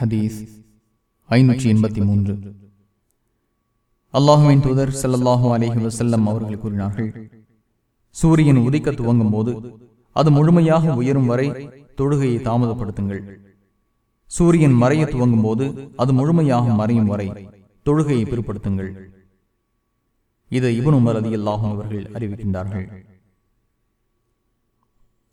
ஹதீஸ் ஐநூற்றி எண்பத்தி மூன்று. அல்லாஹுவின் தூதர் ஸல்லல்லாஹு அலைஹி வசல்லம் அவர்கள் கூறினார்கள் சூரியன் உதிக்க துவங்கும் போது அது முழுமையாக உயரும் வரை தொழுகையை தாமதப்படுத்துங்கள். சூரியன் மறைய துவங்கும் போது அது முழுமையாக மறையும் வரை தொழுகையை பிற்படுத்துங்கள். இது இபன் உமர் ரதி அவர்கள் அறிவிக்கின்றார்கள்.